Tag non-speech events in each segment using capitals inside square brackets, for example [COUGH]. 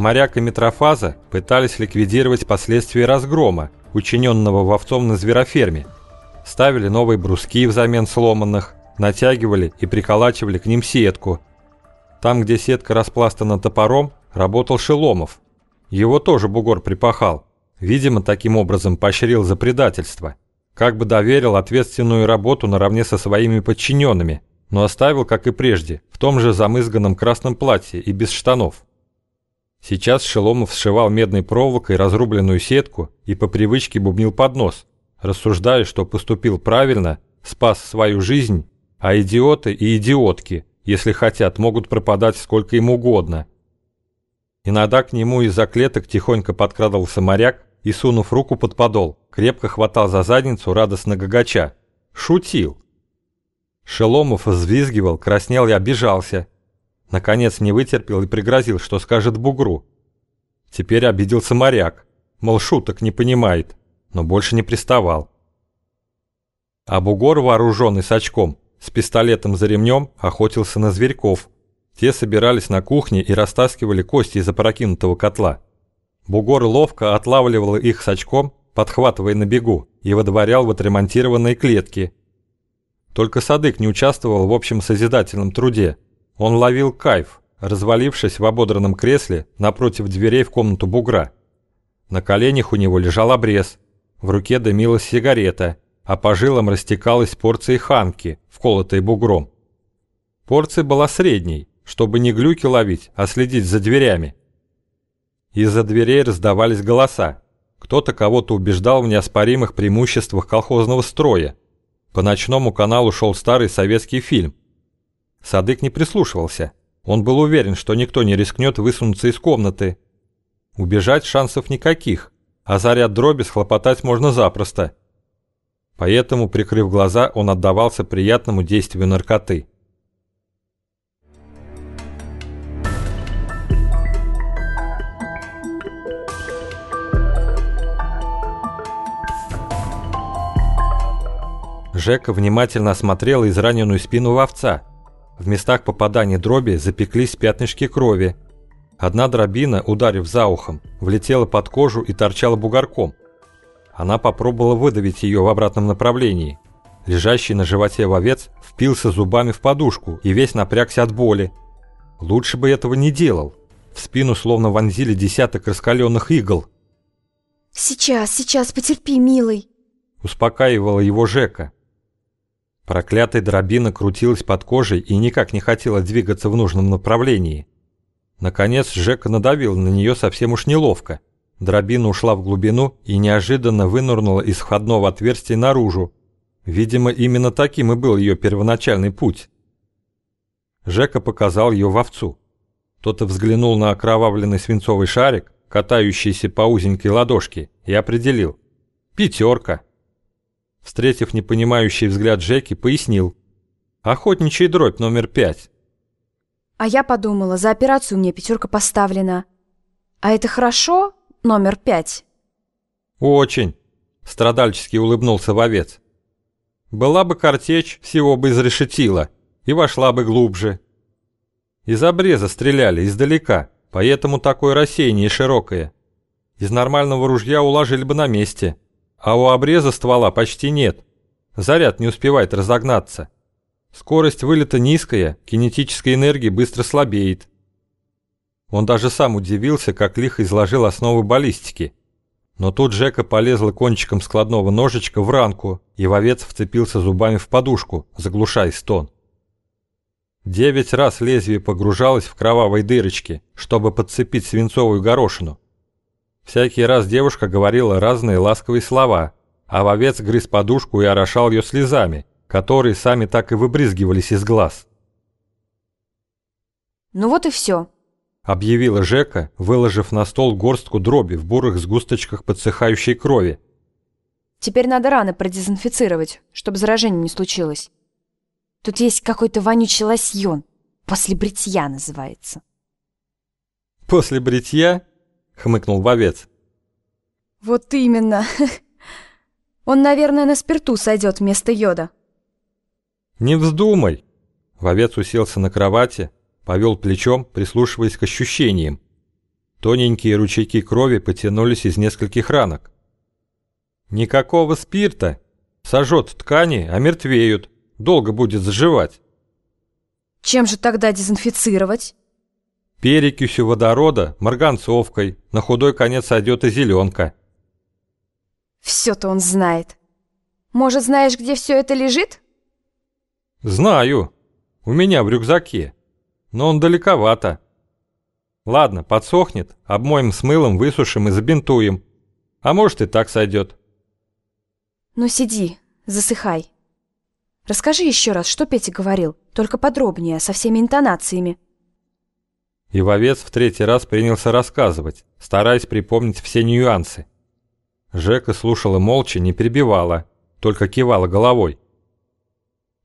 Моряк и Митрофаза пытались ликвидировать последствия разгрома, учиненного в овцом на звероферме. Ставили новые бруски взамен сломанных, натягивали и приколачивали к ним сетку. Там, где сетка распластана топором, работал Шеломов. Его тоже бугор припахал. Видимо, таким образом поощрил за предательство. Как бы доверил ответственную работу наравне со своими подчиненными, но оставил, как и прежде, в том же замызганном красном платье и без штанов. Сейчас Шеломов сшивал медной проволокой разрубленную сетку и по привычке бубнил под нос, рассуждая, что поступил правильно, спас свою жизнь, а идиоты и идиотки, если хотят, могут пропадать сколько им угодно. Иногда к нему из-за клеток тихонько подкрадывался моряк и, сунув руку под подол, крепко хватал за задницу радостно гагача. Шутил. Шеломов взвизгивал, краснел и обижался. Наконец не вытерпел и пригрозил, что скажет бугру. Теперь обиделся моряк, мол, шуток не понимает, но больше не приставал. А бугор, вооруженный с очком, с пистолетом за ремнем, охотился на зверьков. Те собирались на кухне и растаскивали кости из опрокинутого котла. Бугор ловко отлавливал их с очком, подхватывая на бегу, и выдворял в отремонтированные клетки. Только Садык не участвовал в общем созидательном труде. Он ловил кайф, развалившись в ободранном кресле напротив дверей в комнату бугра. На коленях у него лежал обрез, в руке дымилась сигарета, а по жилам растекалась порция ханки, вколотая бугром. Порция была средней, чтобы не глюки ловить, а следить за дверями. Из-за дверей раздавались голоса. Кто-то кого-то убеждал в неоспоримых преимуществах колхозного строя. По ночному каналу шел старый советский фильм. Садык не прислушивался. Он был уверен, что никто не рискнет высунуться из комнаты. Убежать шансов никаких, а заряд дроби схлопотать можно запросто. Поэтому, прикрыв глаза, он отдавался приятному действию наркоты. Жека внимательно осмотрел израненную спину овца. В местах попадания дроби запеклись пятнышки крови. Одна дробина, ударив за ухом, влетела под кожу и торчала бугорком. Она попробовала выдавить ее в обратном направлении. Лежащий на животе овец впился зубами в подушку и весь напрягся от боли. Лучше бы этого не делал. В спину словно вонзили десяток раскаленных игл. «Сейчас, сейчас, потерпи, милый!» Успокаивала его Жека. Проклятая дробина крутилась под кожей и никак не хотела двигаться в нужном направлении. Наконец Жека надавил на нее совсем уж неловко. Дробина ушла в глубину и неожиданно вынырнула из входного отверстия наружу. Видимо, именно таким и был ее первоначальный путь. Жека показал ее в овцу. Тот взглянул на окровавленный свинцовый шарик, катающийся по узенькой ладошке, и определил. «Пятерка». Встретив непонимающий взгляд Джеки, пояснил. «Охотничий дробь номер пять». А я подумала, за операцию мне пятерка поставлена. А это хорошо, номер пять? «Очень», — страдальчески улыбнулся вовец. «Была бы картечь, всего бы изрешетила, и вошла бы глубже. Из обреза стреляли, издалека, поэтому такое рассеяние широкое. Из нормального ружья уложили бы на месте» а у обреза ствола почти нет. Заряд не успевает разогнаться. Скорость вылета низкая, кинетическая энергия быстро слабеет. Он даже сам удивился, как лихо изложил основы баллистики. Но тут Джека полезла кончиком складного ножичка в ранку, и вовец вцепился зубами в подушку, заглушая стон. Девять раз лезвие погружалось в кровавые дырочки, чтобы подцепить свинцовую горошину. Всякий раз девушка говорила разные ласковые слова, а вовец грыз подушку и орошал ее слезами, которые сами так и выбрызгивались из глаз. «Ну вот и все», — объявила Жека, выложив на стол горстку дроби в бурых сгусточках подсыхающей крови. «Теперь надо раны продезинфицировать, чтобы заражение не случилось. Тут есть какой-то вонючий лосьон, после бритья называется». «После бритья?» Хмыкнул вовец. Вот именно. [LAUGHS] Он, наверное, на спирту сойдет вместо йода. Не вздумай. Вовец уселся на кровати, повел плечом, прислушиваясь к ощущениям. Тоненькие ручейки крови потянулись из нескольких ранок. Никакого спирта. Сожжет ткани, а мертвеют. Долго будет заживать. Чем же тогда дезинфицировать? Перекисью водорода, марганцовкой. На худой конец сойдет и зеленка. Все-то он знает. Может, знаешь, где все это лежит? Знаю. У меня в рюкзаке. Но он далековато. Ладно, подсохнет, обмоем с мылом, высушим и забинтуем. А может и так сойдет. Ну сиди, засыхай. Расскажи еще раз, что Петя говорил, только подробнее, со всеми интонациями. И вовец в третий раз принялся рассказывать, стараясь припомнить все нюансы. Жека слушала молча, не перебивала, только кивала головой.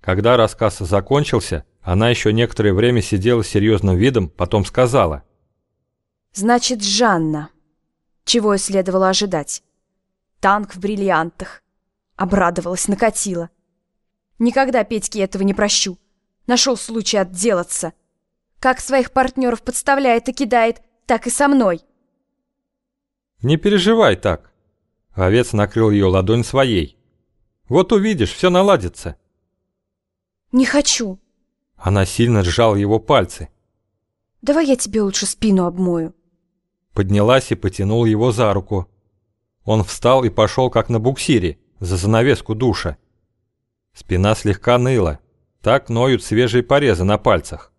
Когда рассказ закончился, она еще некоторое время сидела с серьезным видом, потом сказала. «Значит, Жанна. Чего и следовало ожидать. Танк в бриллиантах. Обрадовалась, накатила. Никогда Петьке этого не прощу. Нашел случай отделаться. Как своих партнеров подставляет и кидает, так и со мной». «Не переживай так». Овец накрыл ее ладонь своей. «Вот увидишь, все наладится». «Не хочу». Она сильно сжала его пальцы. «Давай я тебе лучше спину обмою». Поднялась и потянула его за руку. Он встал и пошел как на буксире, за занавеску душа. Спина слегка ныла. Так ноют свежие порезы на пальцах.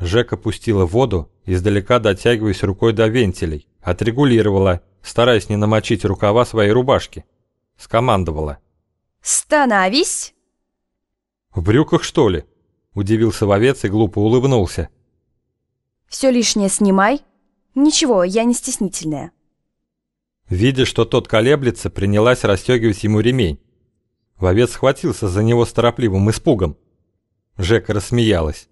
Жека пустила воду, издалека дотягиваясь рукой до вентилей, отрегулировала, стараясь не намочить рукава своей рубашки. Скомандовала. «Становись!» «В брюках, что ли?» – удивился вовец и глупо улыбнулся. «Все лишнее снимай. Ничего, я не стеснительная». Видя, что тот колеблется, принялась расстегивать ему ремень. Вовец схватился за него с торопливым испугом. Жека рассмеялась.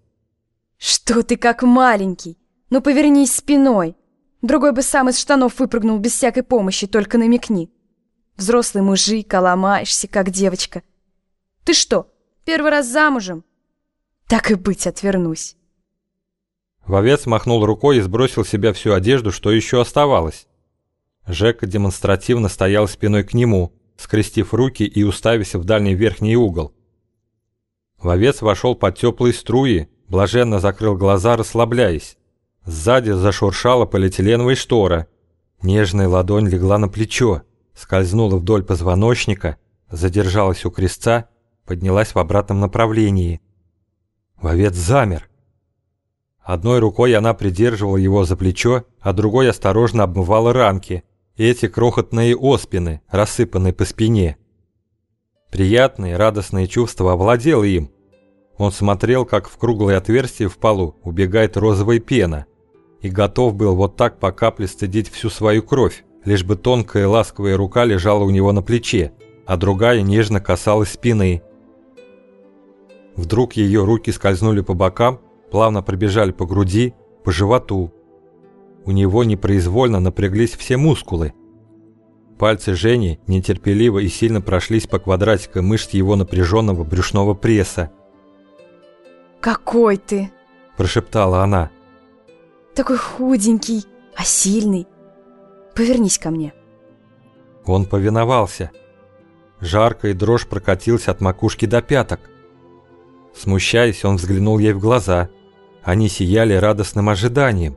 «Что ты как маленький? Ну повернись спиной. Другой бы сам из штанов выпрыгнул без всякой помощи, только намекни. Взрослый мужик, а ломаешься, как девочка. Ты что, первый раз замужем?» «Так и быть, отвернусь». Вовец махнул рукой и сбросил с себя всю одежду, что еще оставалось. Жека демонстративно стоял спиной к нему, скрестив руки и уставясь в дальний верхний угол. Вовец вошел под теплые струи, блаженно закрыл глаза, расслабляясь. Сзади зашуршала полиэтиленовая штора. Нежная ладонь легла на плечо, скользнула вдоль позвоночника, задержалась у крестца, поднялась в обратном направлении. Вовец замер. Одной рукой она придерживала его за плечо, а другой осторожно обмывала ранки – эти крохотные оспины, рассыпанные по спине. Приятное, радостное чувство овладело им. Он смотрел, как в круглое отверстие в полу убегает розовая пена, и готов был вот так по капле стыдить всю свою кровь, лишь бы тонкая ласковая рука лежала у него на плече, а другая нежно касалась спины. Вдруг ее руки скользнули по бокам, плавно пробежали по груди, по животу, у него непроизвольно напряглись все мускулы. Пальцы Жени нетерпеливо и сильно прошлись по квадратикам мышц его напряженного брюшного пресса. «Какой ты!» – прошептала она. «Такой худенький, а сильный. Повернись ко мне». Он повиновался. Жарко и дрожь прокатился от макушки до пяток. Смущаясь, он взглянул ей в глаза. Они сияли радостным ожиданием.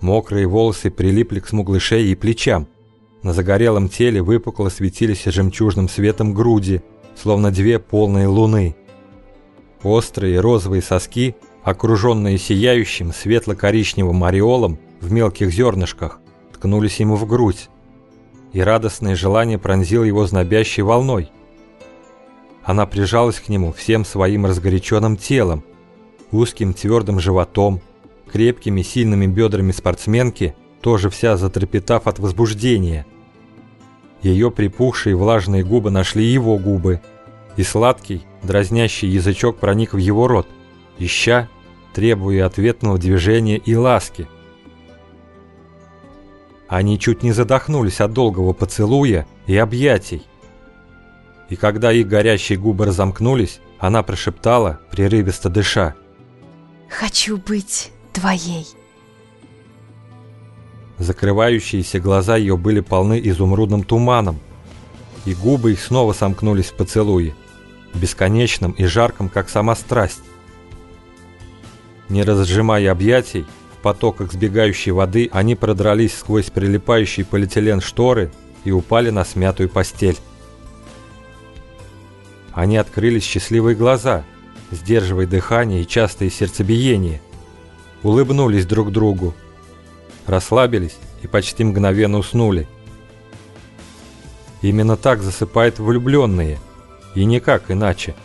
Мокрые волосы прилипли к смуглой шее и плечам. На загорелом теле выпукло светились жемчужным светом груди, словно две полные луны. Острые розовые соски, окруженные сияющим светло-коричневым ореолом в мелких зернышках, ткнулись ему в грудь, и радостное желание пронзило его знобящей волной. Она прижалась к нему всем своим разгоряченным телом, узким твердым животом, крепкими сильными бедрами спортсменки, тоже вся затрепетав от возбуждения. Ее припухшие влажные губы нашли его губы, и сладкий, дразнящий язычок проник в его рот, ища, требуя ответного движения и ласки. Они чуть не задохнулись от долгого поцелуя и объятий. И когда их горящие губы разомкнулись, она прошептала, прерывисто дыша. «Хочу быть твоей. Закрывающиеся глаза ее были полны изумрудным туманом, и губы их снова сомкнулись в поцелуе, бесконечном и жарком, как сама страсть. Не разжимая объятий, в потоках сбегающей воды они продрались сквозь прилипающий полиэтилен шторы и упали на смятую постель. Они открыли счастливые глаза, сдерживая дыхание и частые сердцебиения, улыбнулись друг другу, расслабились и почти мгновенно уснули. Именно так засыпают влюбленные, и никак иначе –